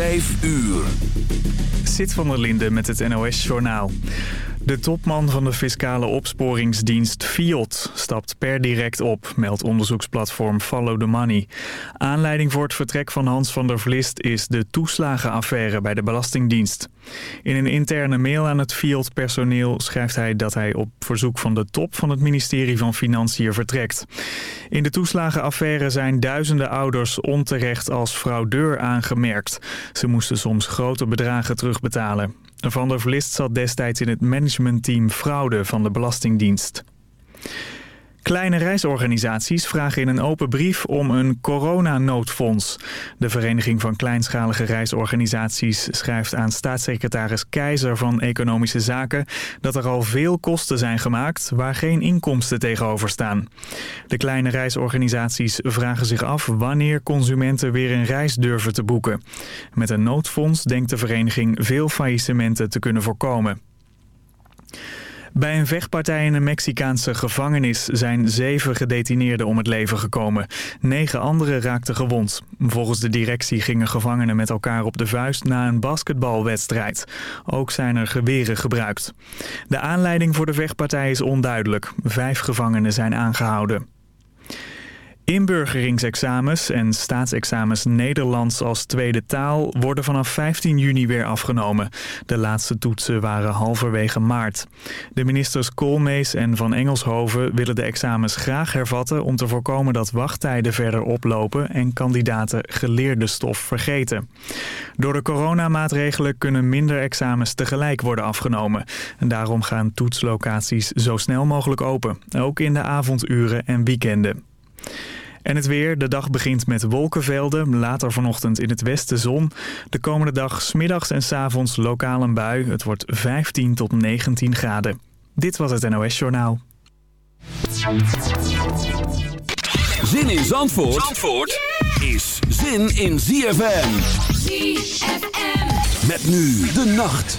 Vijf uur. Zit van der Linde met het NOS-journaal. De topman van de fiscale opsporingsdienst FIOT stapt per direct op, meldt onderzoeksplatform Follow the Money. Aanleiding voor het vertrek van Hans van der Vlist is de toeslagenaffaire bij de Belastingdienst. In een interne mail aan het FIOT-personeel schrijft hij dat hij op verzoek van de top van het ministerie van Financiën vertrekt. In de toeslagenaffaire zijn duizenden ouders onterecht als fraudeur aangemerkt. Ze moesten soms grote bedragen terugbetalen. Van der Vlist zat destijds in het managementteam fraude van de Belastingdienst. Kleine reisorganisaties vragen in een open brief om een coronanoodfonds. De Vereniging van Kleinschalige Reisorganisaties schrijft aan staatssecretaris Keizer van Economische Zaken dat er al veel kosten zijn gemaakt waar geen inkomsten tegenover staan. De kleine reisorganisaties vragen zich af wanneer consumenten weer een reis durven te boeken. Met een noodfonds denkt de vereniging veel faillissementen te kunnen voorkomen. Bij een vechtpartij in een Mexicaanse gevangenis zijn zeven gedetineerden om het leven gekomen. Negen anderen raakten gewond. Volgens de directie gingen gevangenen met elkaar op de vuist na een basketbalwedstrijd. Ook zijn er geweren gebruikt. De aanleiding voor de vechtpartij is onduidelijk. Vijf gevangenen zijn aangehouden. Inburgeringsexamens en staatsexamens Nederlands als tweede taal worden vanaf 15 juni weer afgenomen. De laatste toetsen waren halverwege maart. De ministers Koolmees en Van Engelshoven willen de examens graag hervatten om te voorkomen dat wachttijden verder oplopen en kandidaten geleerde stof vergeten. Door de coronamaatregelen kunnen minder examens tegelijk worden afgenomen. En daarom gaan toetslocaties zo snel mogelijk open, ook in de avonduren en weekenden. En het weer. De dag begint met wolkenvelden. Later vanochtend in het westen zon. De komende dag smiddags en s avonds lokaal een bui. Het wordt 15 tot 19 graden. Dit was het NOS Journaal. Zin in Zandvoort, Zandvoort is zin in ZFM. ZFM. Met nu de nacht.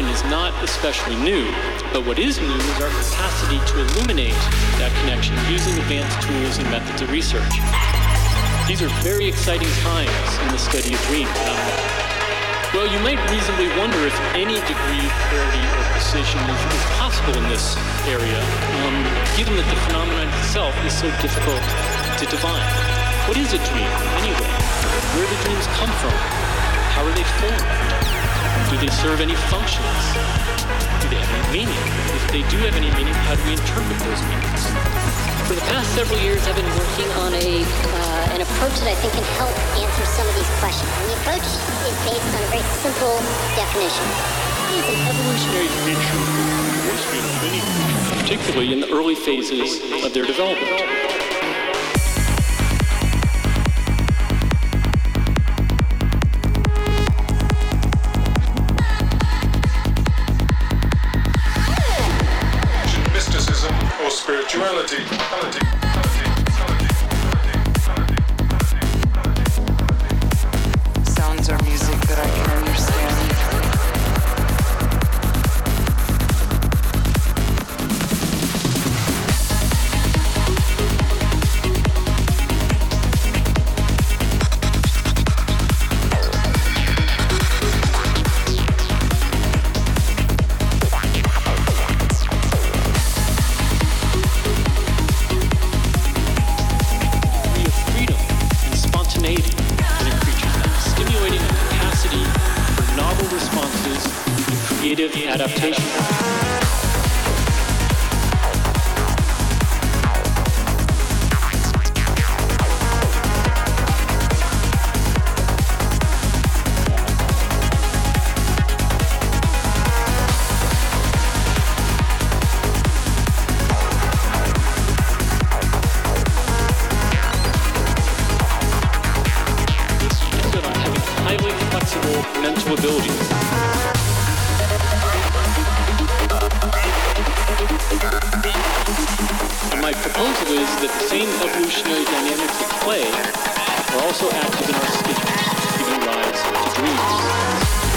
Connection is not especially new, but what is new is our capacity to illuminate that connection using advanced tools and methods of research. These are very exciting times in the study of dreams. Well, you might reasonably wonder if any degree of clarity or precision is, is possible in this area, um, given that the phenomenon itself is so difficult to define. What is a dream, anyway? Where do dreams come from? Serve any functions? Do they have any meaning? If they do have any meaning, how do we interpret those meanings? For the past several years, I've been working on a uh, an approach that I think can help answer some of these questions. And the approach is based on a very simple definition. It's an evolutionary nature of many particularly in the early phases of their development. Proposal is that the same evolutionary dynamics at play are also active in our skin, giving rise to dreams.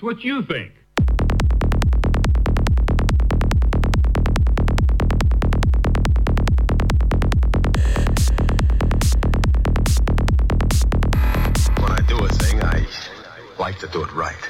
That's what you think. When I do a thing, I like to do it right.